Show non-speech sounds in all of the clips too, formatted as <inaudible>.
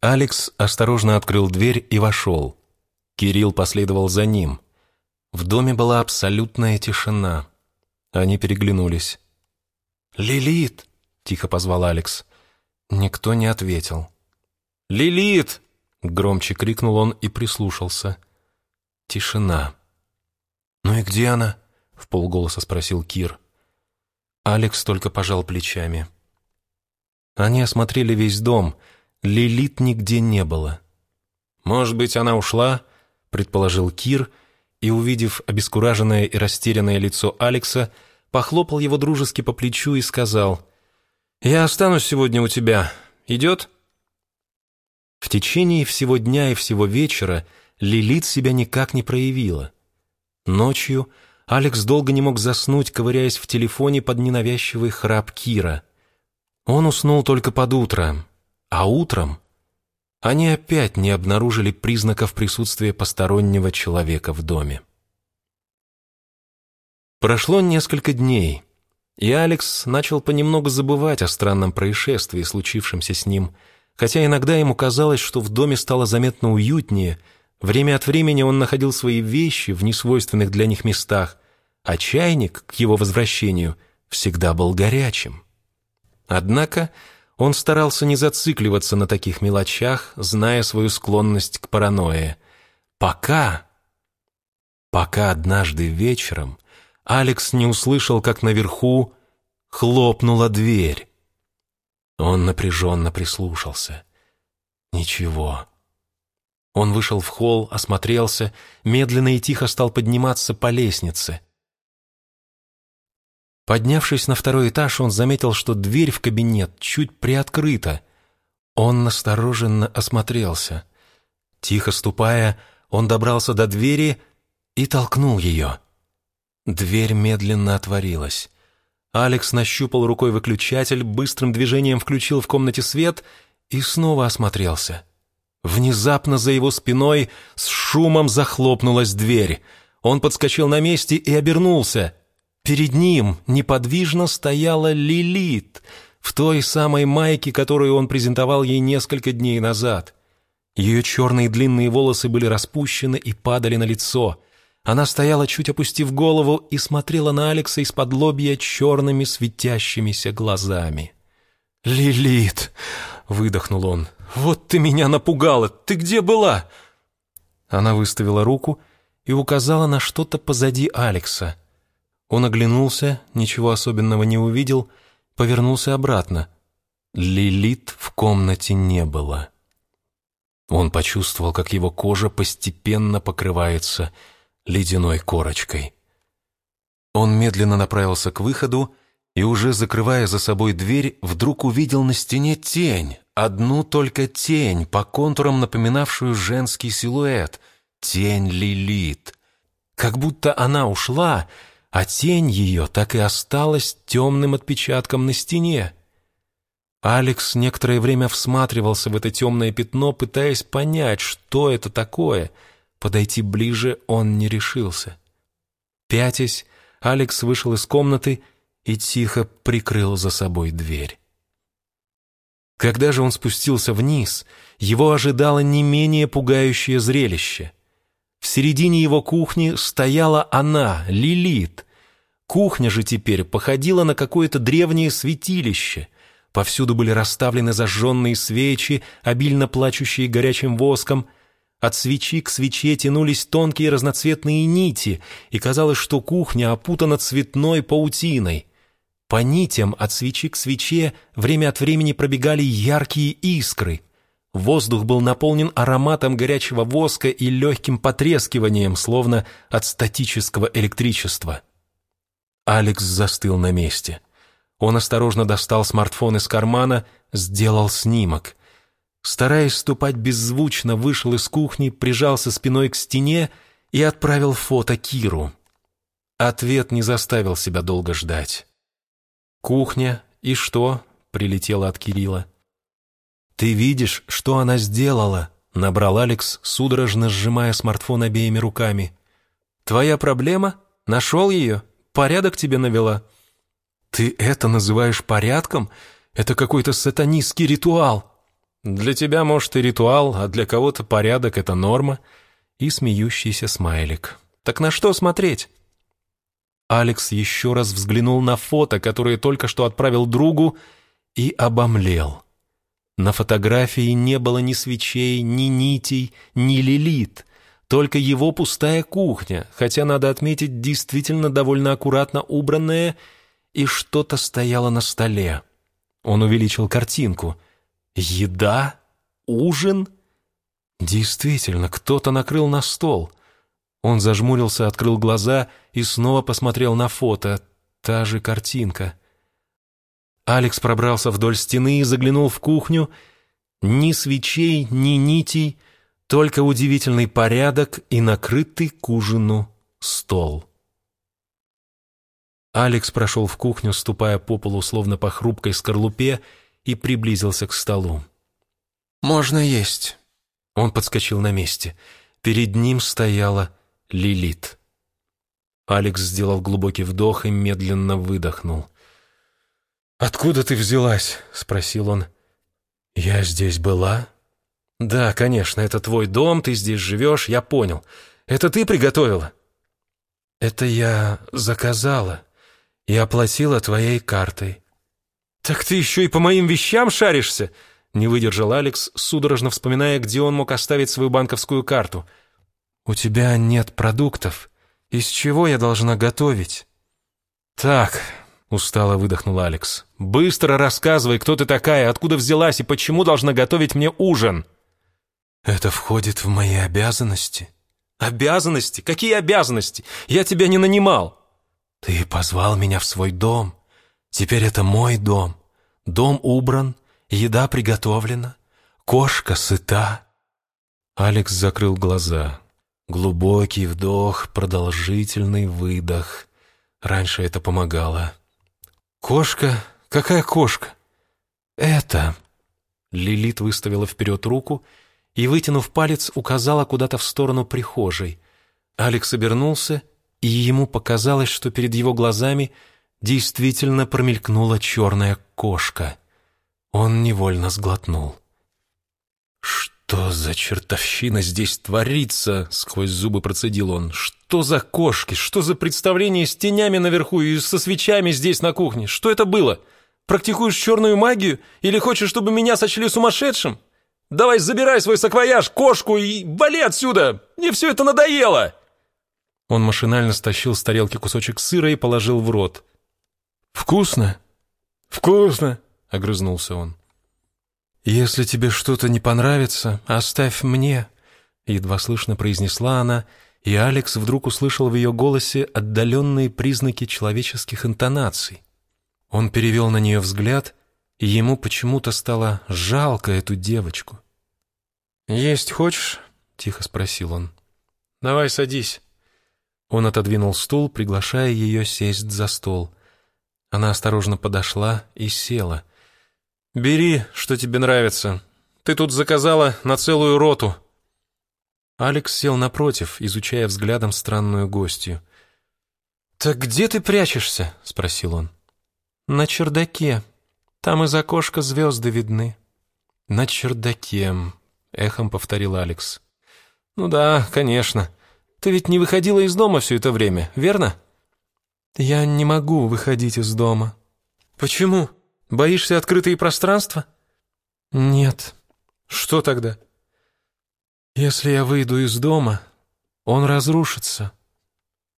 Алекс осторожно открыл дверь и вошел. Кирилл последовал за ним. В доме была абсолютная тишина. Они переглянулись. «Лилит!» — тихо позвал Алекс. Никто не ответил. «Лилит!» — громче крикнул он и прислушался. Тишина. «Ну и где она?» — в полголоса спросил Кир. Алекс только пожал плечами. Они осмотрели весь дом. Лилит нигде не было. «Может быть, она ушла?» — предположил Кир, и, увидев обескураженное и растерянное лицо Алекса, похлопал его дружески по плечу и сказал, «Я останусь сегодня у тебя. Идет?» В течение всего дня и всего вечера Лилит себя никак не проявила. Ночью Алекс долго не мог заснуть, ковыряясь в телефоне под ненавязчивый храп Кира. Он уснул только под утро, а утром они опять не обнаружили признаков присутствия постороннего человека в доме. Прошло несколько дней, и Алекс начал понемногу забывать о странном происшествии, случившемся с ним, хотя иногда ему казалось, что в доме стало заметно уютнее, время от времени он находил свои вещи в несвойственных для них местах, а чайник к его возвращению всегда был горячим. Однако он старался не зацикливаться на таких мелочах, зная свою склонность к паранойе. Пока... Пока однажды вечером Алекс не услышал, как наверху хлопнула дверь. Он напряженно прислушался. Ничего. Он вышел в холл, осмотрелся, медленно и тихо стал подниматься по лестнице. Поднявшись на второй этаж, он заметил, что дверь в кабинет чуть приоткрыта. Он настороженно осмотрелся. Тихо ступая, он добрался до двери и толкнул ее. Дверь медленно отворилась. Алекс нащупал рукой выключатель, быстрым движением включил в комнате свет и снова осмотрелся. Внезапно за его спиной с шумом захлопнулась дверь. Он подскочил на месте и обернулся — Перед ним неподвижно стояла Лилит в той самой майке, которую он презентовал ей несколько дней назад. Ее черные длинные волосы были распущены и падали на лицо. Она стояла, чуть опустив голову, и смотрела на Алекса из-под лобья черными светящимися глазами. «Лилит!» — выдохнул он. «Вот ты меня напугала! Ты где была?» Она выставила руку и указала на что-то позади Алекса. Он оглянулся, ничего особенного не увидел, повернулся обратно. Лилит в комнате не было. Он почувствовал, как его кожа постепенно покрывается ледяной корочкой. Он медленно направился к выходу и, уже закрывая за собой дверь, вдруг увидел на стене тень, одну только тень, по контурам напоминавшую женский силуэт, тень Лилит. Как будто она ушла — а тень ее так и осталась темным отпечатком на стене. Алекс некоторое время всматривался в это темное пятно, пытаясь понять, что это такое. Подойти ближе он не решился. Пятясь, Алекс вышел из комнаты и тихо прикрыл за собой дверь. Когда же он спустился вниз, его ожидало не менее пугающее зрелище — в середине его кухни стояла она, Лилит. Кухня же теперь походила на какое-то древнее святилище. Повсюду были расставлены зажженные свечи, обильно плачущие горячим воском. От свечи к свече тянулись тонкие разноцветные нити, и казалось, что кухня опутана цветной паутиной. По нитям от свечи к свече время от времени пробегали яркие искры — Воздух был наполнен ароматом горячего воска и легким потрескиванием, словно от статического электричества. Алекс застыл на месте. Он осторожно достал смартфон из кармана, сделал снимок. Стараясь ступать беззвучно, вышел из кухни, прижался спиной к стене и отправил фото Киру. Ответ не заставил себя долго ждать. «Кухня и что?» — прилетело от Кирилла. «Ты видишь, что она сделала?» — набрал Алекс, судорожно сжимая смартфон обеими руками. «Твоя проблема? Нашел ее? Порядок тебе навела?» «Ты это называешь порядком? Это какой-то сатанистский ритуал!» Для тебя, может, и ритуал, а для кого-то порядок — это норма. И смеющийся смайлик. Так на что смотреть? Алекс еще раз взглянул на фото, которое только что отправил другу, и обомлел. На фотографии не было ни свечей, ни нитей, ни лилит, только его пустая кухня, хотя, надо отметить, действительно довольно аккуратно убранная, и что-то стояло на столе. Он увеличил картинку. «Еда? Ужин?» Действительно, кто-то накрыл на стол. Он зажмурился, открыл глаза и снова посмотрел на фото. Та же картинка. Алекс пробрался вдоль стены и заглянул в кухню. Ни свечей, ни нитей, только удивительный порядок и накрытый к ужину стол. Алекс прошел в кухню, ступая по полу, словно по хрупкой скорлупе, и приблизился к столу. «Можно есть». Он подскочил на месте. Перед ним стояла Лилит. Алекс сделал глубокий вдох и медленно выдохнул. «Откуда ты взялась?» — спросил он. «Я здесь была?» «Да, конечно, это твой дом, ты здесь живешь, я понял. Это ты приготовила?» «Это я заказала и оплатила твоей картой». «Так ты еще и по моим вещам шаришься?» Не выдержал Алекс, судорожно вспоминая, где он мог оставить свою банковскую карту. «У тебя нет продуктов. Из чего я должна готовить?» «Так», — устало выдохнул Алекс, — «быстро рассказывай, кто ты такая, откуда взялась и почему должна готовить мне ужин». «Это входит в мои обязанности». «Обязанности? Какие обязанности? Я тебя не нанимал». «Ты позвал меня в свой дом. Теперь это мой дом. Дом убран, Еда приготовлена, кошка сыта. Алекс закрыл глаза. Глубокий вдох, продолжительный выдох. Раньше это помогало. «Кошка? Какая кошка?» «Это...» Лилит выставила вперед руку и, вытянув палец, указала куда-то в сторону прихожей. Алекс обернулся, и ему показалось, что перед его глазами действительно промелькнула черная кошка. Он невольно сглотнул. «Что за чертовщина здесь творится?» — сквозь зубы процедил он. «Что за кошки? Что за представление с тенями наверху и со свечами здесь на кухне? Что это было? Практикуешь черную магию? Или хочешь, чтобы меня сочли сумасшедшим? Давай забирай свой саквояж, кошку и вали отсюда! Мне все это надоело!» Он машинально стащил с тарелки кусочек сыра и положил в рот. «Вкусно?» «Вкусно!» — огрызнулся он. «Если тебе что-то не понравится, оставь мне», — едва слышно произнесла она, и Алекс вдруг услышал в ее голосе отдаленные признаки человеческих интонаций. Он перевел на нее взгляд, и ему почему-то стало жалко эту девочку. «Есть хочешь?» — тихо спросил он. «Давай садись». Он отодвинул стул, приглашая ее сесть за стол. Она осторожно подошла и села — «Бери, что тебе нравится. Ты тут заказала на целую роту». Алекс сел напротив, изучая взглядом странную гостью. «Так где ты прячешься?» — спросил он. «На чердаке. Там из окошка звезды видны». «На чердаке», — эхом повторил Алекс. «Ну да, конечно. Ты ведь не выходила из дома все это время, верно?» «Я не могу выходить из дома». «Почему?» Боишься открытые пространства? Нет. Что тогда? Если я выйду из дома, он разрушится.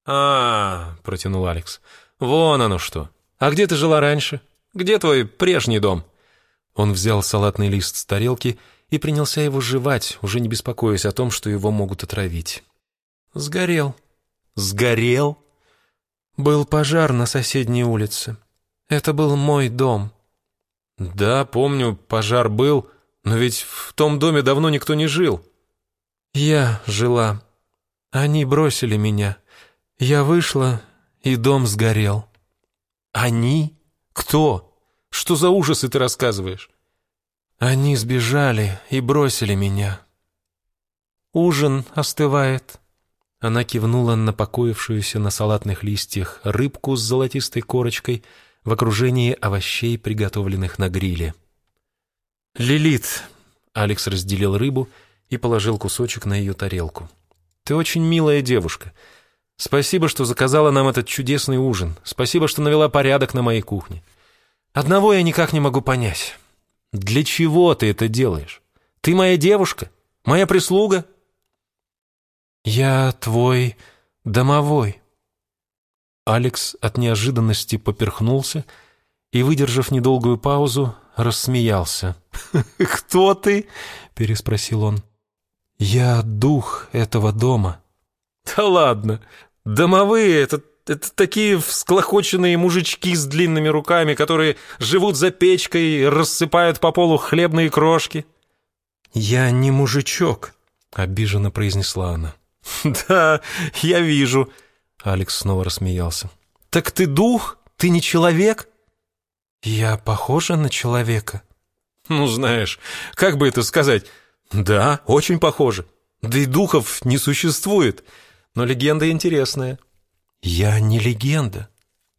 А, -а, -а протянул Алекс. Вон оно что. А где ты жила раньше? Где твой прежний дом? Он взял салатный лист с тарелки и принялся его жевать, уже не беспокоясь о том, что его могут отравить. Сгорел. Сгорел? Был пожар на соседней улице. Это был мой дом. «Да, помню, пожар был, но ведь в том доме давно никто не жил». «Я жила. Они бросили меня. Я вышла, и дом сгорел». «Они? Кто? Что за ужасы ты рассказываешь?» «Они сбежали и бросили меня». «Ужин остывает». Она кивнула на покоившуюся на салатных листьях рыбку с золотистой корочкой — в окружении овощей, приготовленных на гриле. «Лилит, Алекс разделил рыбу и положил кусочек на ее тарелку. «Ты очень милая девушка. Спасибо, что заказала нам этот чудесный ужин. Спасибо, что навела порядок на моей кухне. Одного я никак не могу понять. Для чего ты это делаешь? Ты моя девушка? Моя прислуга?» «Я твой домовой». Алекс от неожиданности поперхнулся и, выдержав недолгую паузу, рассмеялся. <laughs> «Кто ты?» — переспросил он. «Я дух этого дома». «Да ладно! Домовые — это, это такие всклохоченные мужички с длинными руками, которые живут за печкой и рассыпают по полу хлебные крошки». «Я не мужичок», — обиженно произнесла она. <laughs> «Да, я вижу», — Алекс снова рассмеялся. «Так ты дух? Ты не человек?» «Я похожа на человека?» «Ну, знаешь, как бы это сказать? Да, очень похоже. Да и духов не существует, но легенда интересная». «Я не легенда,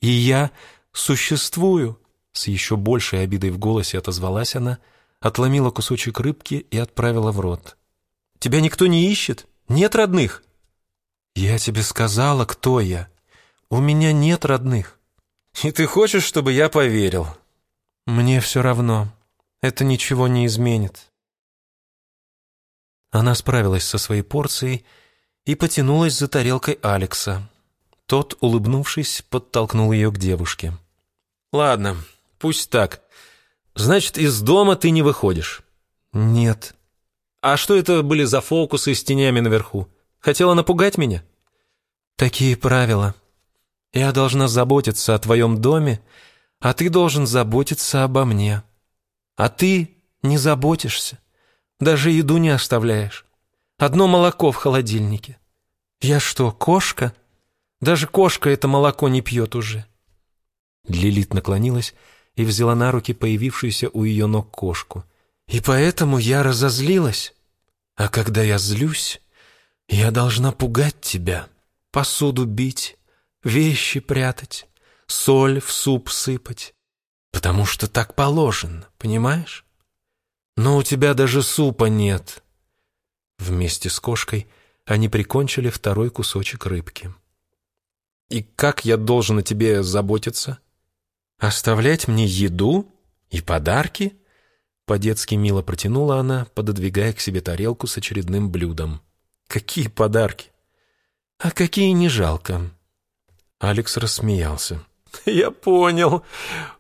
и я существую», — с еще большей обидой в голосе отозвалась она, отломила кусочек рыбки и отправила в рот. «Тебя никто не ищет? Нет родных?» «Я тебе сказала, кто я. У меня нет родных». «И ты хочешь, чтобы я поверил?» «Мне все равно. Это ничего не изменит». Она справилась со своей порцией и потянулась за тарелкой Алекса. Тот, улыбнувшись, подтолкнул ее к девушке. «Ладно, пусть так. Значит, из дома ты не выходишь?» «Нет». «А что это были за фокусы с тенями наверху? Хотела напугать меня?» «Такие правила», я должна заботиться о твоем доме, а ты должен заботиться обо мне. А ты не заботишься, даже еду не оставляешь. Одно молоко в холодильнике. Я что, кошка? Даже кошка это молоко не пьет уже». Лилит наклонилась и взяла на руки появившуюся у ее ног кошку. «И поэтому я разозлилась. А когда я злюсь, я должна пугать тебя, посуду бить, вещи прятать, соль в суп сыпать, потому что так положено, понимаешь? Но у тебя даже супа нет. Вместе с кошкой они прикончили второй кусочек рыбки. И как я должен о тебе заботиться? Оставлять мне еду и подарки? По-детски мило протянула она, пододвигая к себе тарелку с очередным блюдом. Какие подарки? А какие не жалко. Алекс рассмеялся. <laughs> «Я понял.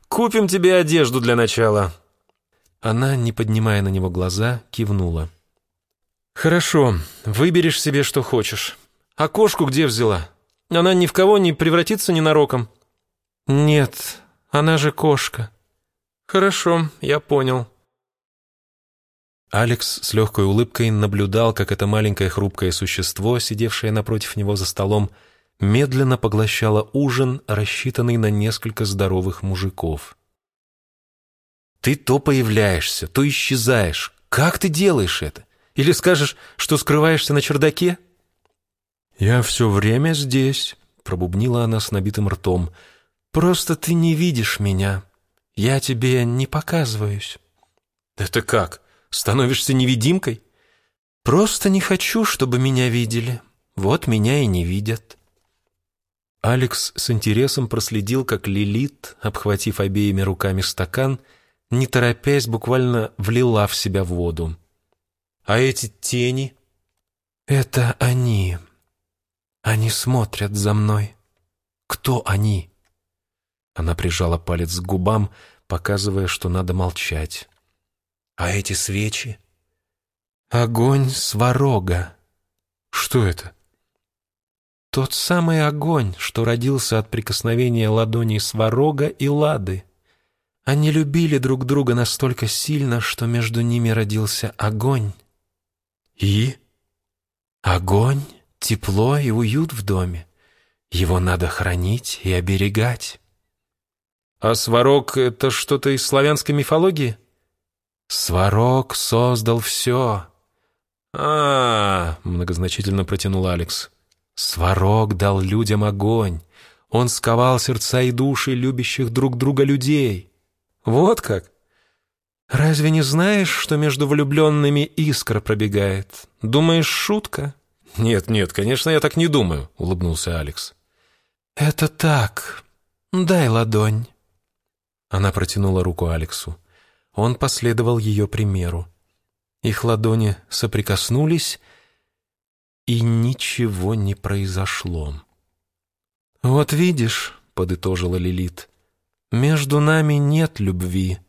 Купим тебе одежду для начала». Она, не поднимая на него глаза, кивнула. «Хорошо, выберешь себе, что хочешь. А кошку где взяла? Она ни в кого не превратится ненароком?» «Нет, она же кошка». «Хорошо, я понял». Алекс с легкой улыбкой наблюдал, как это маленькое хрупкое существо, сидевшее напротив него за столом, медленно поглощала ужин, рассчитанный на несколько здоровых мужиков. «Ты то появляешься, то исчезаешь. Как ты делаешь это? Или скажешь, что скрываешься на чердаке?» «Я все время здесь», — пробубнила она с набитым ртом. «Просто ты не видишь меня. Я тебе не показываюсь». «Это как? Становишься невидимкой?» «Просто не хочу, чтобы меня видели. Вот меня и не видят». Алекс с интересом проследил, как Лилит, обхватив обеими руками стакан, не торопясь, буквально влила в себя воду. «А эти тени?» «Это они. Они смотрят за мной. Кто они?» Она прижала палец к губам, показывая, что надо молчать. «А эти свечи?» «Огонь сварога». «Что это?» Тот самый огонь, что родился от прикосновения ладоней Сварога и Лады. Они любили друг друга настолько сильно, что между ними родился огонь. И? Огонь, тепло и уют в доме. Его надо хранить и оберегать. А Сварог — это что-то из славянской мифологии? Сварог создал все. А, -а, -а многозначительно протянул Алекс. Сварог дал людям огонь. Он сковал сердца и души любящих друг друга людей. Вот как? Разве не знаешь, что между влюбленными искра пробегает? Думаешь, шутка? Нет, нет, конечно, я так не думаю, улыбнулся Алекс. Это так. Дай ладонь. Она протянула руку Алексу. Он последовал ее примеру. Их ладони соприкоснулись, и ничего не произошло. «Вот видишь», — подытожила Лилит, — «между нами нет любви,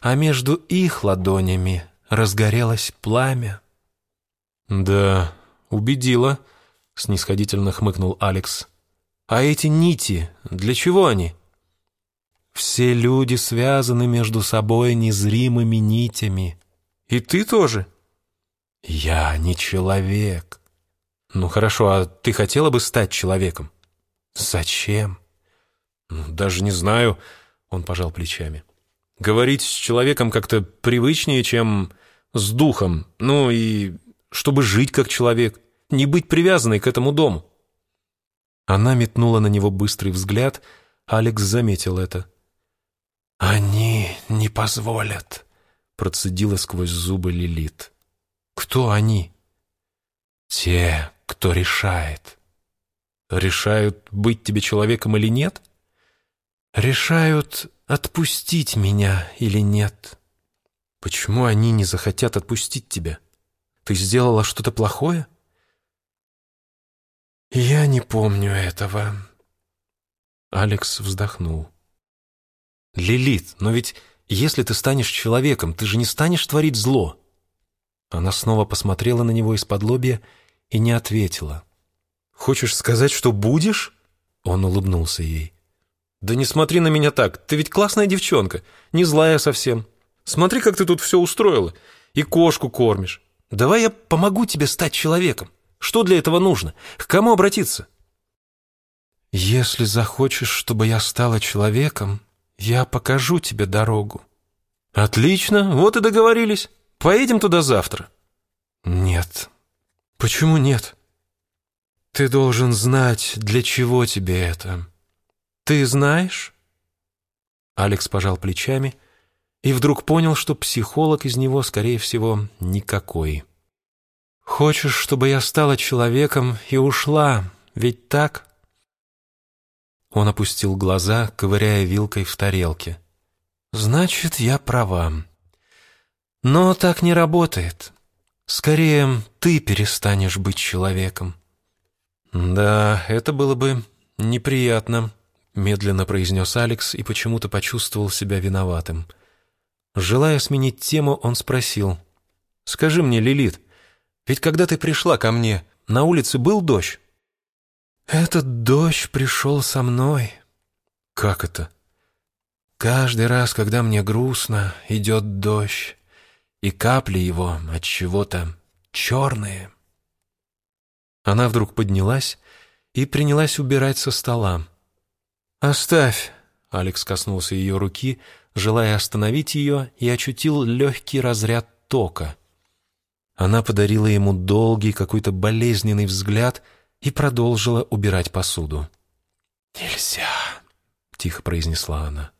а между их ладонями разгорелось пламя». «Да, убедила», — снисходительно хмыкнул Алекс. «А эти нити, для чего они?» «Все люди связаны между собой незримыми нитями. И ты тоже?» «Я не человек». «Ну хорошо, а ты хотела бы стать человеком?» «Зачем?» ну, «Даже не знаю», — он пожал плечами. «Говорить с человеком как-то привычнее, чем с духом. Ну и чтобы жить как человек, не быть привязанной к этому дому». Она метнула на него быстрый взгляд, Алекс заметил это. «Они не позволят», — процедила сквозь зубы Лилит. «Кто они?» «Те, кто решает» решают, быть тебе человеком или нет? Решают, отпустить меня или нет. Почему они не захотят отпустить тебя? Ты сделала что-то плохое? Я не помню этого. Алекс вздохнул. Лилит, но ведь если ты станешь человеком, ты же не станешь творить зло. Она снова посмотрела на него из-под лобья и не ответила. «Хочешь сказать, что будешь?» Он улыбнулся ей. «Да не смотри на меня так, ты ведь классная девчонка, не злая совсем. Смотри, как ты тут все устроила, и кошку кормишь. Давай я помогу тебе стать человеком. Что для этого нужно? К кому обратиться?» «Если захочешь, чтобы я стала человеком, я покажу тебе дорогу». «Отлично, вот и договорились. Поедем туда завтра». «Нет». «Почему нет?» Ты должен знать, для чего тебе это. Ты знаешь? Алекс пожал плечами и вдруг понял, что психолог из него, скорее всего, никакой. Хочешь, чтобы я стала человеком и ушла, ведь так? Он опустил глаза, ковыряя вилкой в тарелке. Значит, я права. Но так не работает. Скорее, ты перестанешь быть человеком. «Да, это было бы неприятно», — медленно произнес Алекс и почему-то почувствовал себя виноватым. Желая сменить тему, он спросил. «Скажи мне, Лилит, ведь когда ты пришла ко мне, на улице был дождь?» «Этот дождь пришел со мной». «Как это?» «Каждый раз, когда мне грустно, идет дождь, и капли его от чего-то черные». Она вдруг поднялась и принялась убирать со стола. «Оставь!» — Алекс коснулся ее руки, желая остановить ее, и очутил легкий разряд тока. Она подарила ему долгий, какой-то болезненный взгляд и продолжила убирать посуду. «Нельзя!» — тихо произнесла она.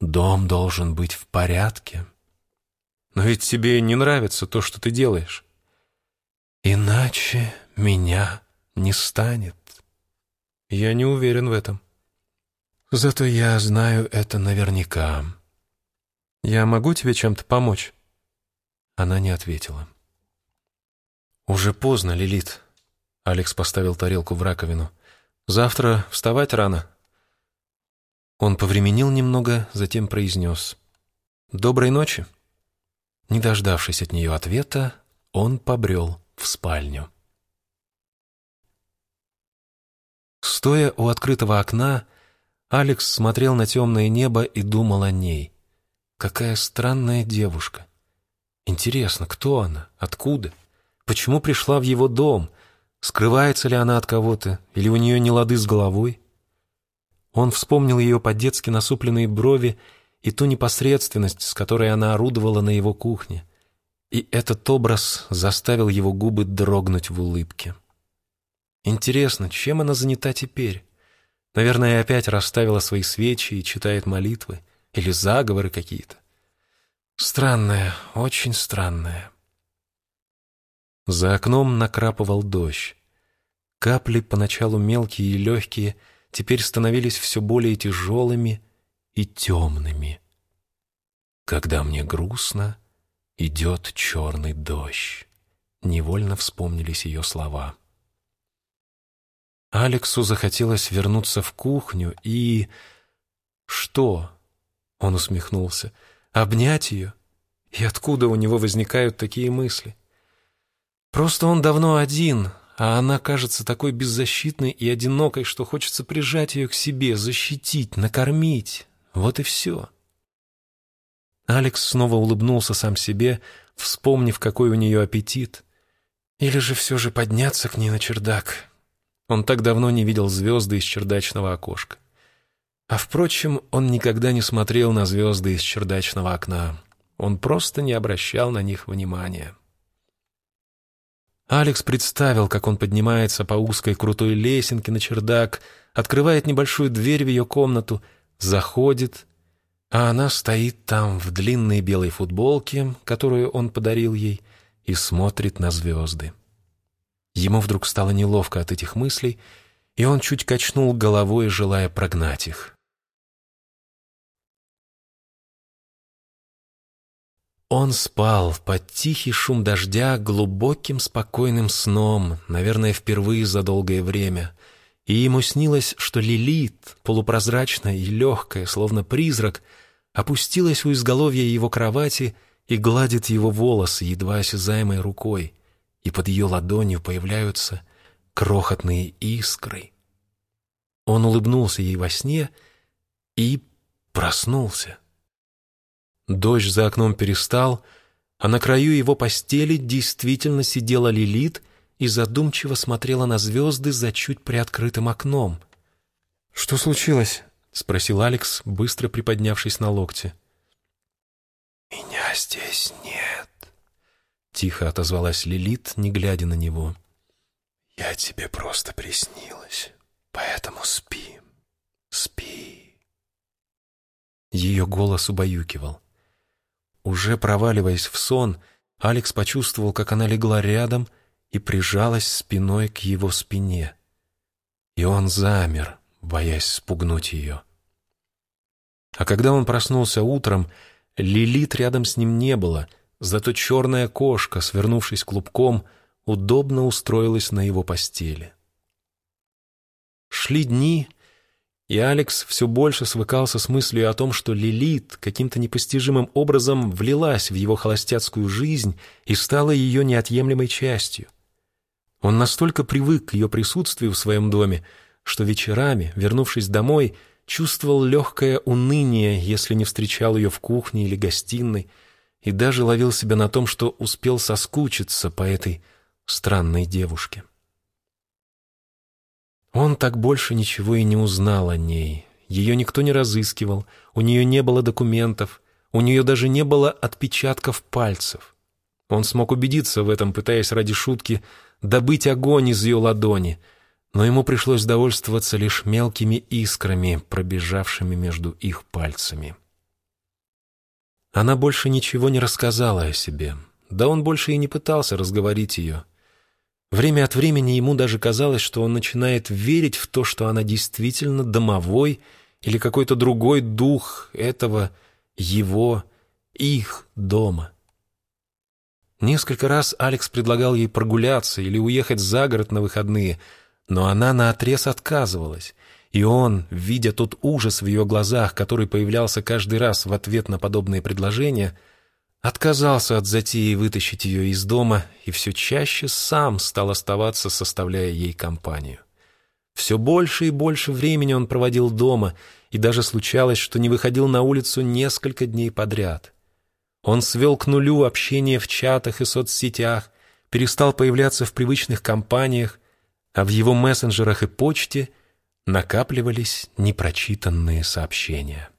«Дом должен быть в порядке». «Но ведь тебе не нравится то, что ты делаешь». «Иначе меня не станет. Я не уверен в этом. Зато я знаю это наверняка. Я могу тебе чем-то помочь?» Она не ответила. «Уже поздно, Лилит». Алекс поставил тарелку в раковину. «Завтра вставать рано». Он повременил немного, затем произнес. «Доброй ночи». Не дождавшись от нее ответа, он побрел в спальню. Стоя у открытого окна, Алекс смотрел на темное небо и думал о ней. Какая странная девушка. Интересно, кто она? Откуда? Почему пришла в его дом? Скрывается ли она от кого-то? Или у нее не лады с головой? Он вспомнил ее по-детски насупленные брови и ту непосредственность, с которой она орудовала на его кухне. И этот образ заставил его губы дрогнуть в улыбке. Интересно, чем она занята теперь? Наверное, опять расставила свои свечи и читает молитвы или заговоры какие-то. Странное, очень странное. За окном накрапывал дождь. Капли, поначалу мелкие и легкие, теперь становились все более тяжелыми и темными. Когда мне грустно, идет черный дождь. Невольно вспомнились ее слова. Алексу захотелось вернуться в кухню и... Что? Он усмехнулся. Обнять ее? И откуда у него возникают такие мысли? Просто он давно один, а она кажется такой беззащитной и одинокой, что хочется прижать ее к себе, защитить, накормить. Вот и все. Алекс снова улыбнулся сам себе, вспомнив, какой у нее аппетит. Или же все же подняться к ней на чердак. Он так давно не видел звезды из чердачного окошка. А впрочем, он никогда не смотрел на звезды из чердачного окна. Он просто не обращал на них внимания. Алекс представил, как он поднимается по узкой крутой лесенке на чердак, открывает небольшую дверь в ее комнату, заходит, а она стоит там в длинной белой футболке, которую он подарил ей, и смотрит на звезды. Ему вдруг стало неловко от этих мыслей, и он чуть качнул головой, желая прогнать их. Он спал под тихий шум дождя глубоким спокойным сном, наверное, впервые за долгое время. И ему снилось, что Лилит, полупрозрачная и легкая, словно призрак, опустилась у изголовья его кровати и гладит его волосы едва осязаемой рукой, и под ее ладонью появляются крохотные искры. Он улыбнулся ей во сне и проснулся. Дождь за окном перестал, а на краю его постели действительно сидела Лилит и задумчиво смотрела на звезды за чуть приоткрытым окном. «Что случилось?» — спросил Алекс, быстро приподнявшись на локте. «Меня здесь нет», — тихо отозвалась Лилит, не глядя на него. «Я тебе просто приснилась, поэтому спи, спи». Ее голос убаюкивал. Уже проваливаясь в сон, Алекс почувствовал, как она легла рядом и прижалась спиной к его спине. И он замер, боясь спугнуть ее. А когда он проснулся утром, Лилит рядом с ним не было, зато черная кошка, свернувшись клубком, удобно устроилась на его постели. Шли дни, и Алекс все больше свыкался с мыслью о том, что Лилит каким-то непостижимым образом влилась в его холостяцкую жизнь и стала ее неотъемлемой частью. Он настолько привык к ее присутствию в своем доме, что вечерами, вернувшись домой, чувствовал легкое уныние, если не встречал ее в кухне или гостиной, и даже ловил себя на том, что успел соскучиться по этой странной девушке. Он так больше ничего и не узнал о ней. Ее никто не разыскивал, у нее не было документов, у нее даже не было отпечатков пальцев. Он смог убедиться в этом, пытаясь ради шутки добыть огонь из ее ладони, но ему пришлось довольствоваться лишь мелкими искрами, пробежавшими между их пальцами. Она больше ничего не рассказала о себе, да он больше и не пытался разговорить ее — Время от времени ему даже казалось, что он начинает верить в то, что она действительно домовой или какой-то другой дух этого, его, их дома. Несколько раз Алекс предлагал ей прогуляться или уехать за город на выходные, но она наотрез отказывалась, и он, видя тот ужас в ее глазах, который появлялся каждый раз в ответ на подобные предложения, Отказался от затеи вытащить ее из дома и все чаще сам стал оставаться, составляя ей компанию. Все больше и больше времени он проводил дома, и даже случалось, что не выходил на улицу несколько дней подряд. Он свел к нулю общение в чатах и соцсетях, перестал появляться в привычных компаниях, а в его мессенджерах и почте накапливались непрочитанные сообщения.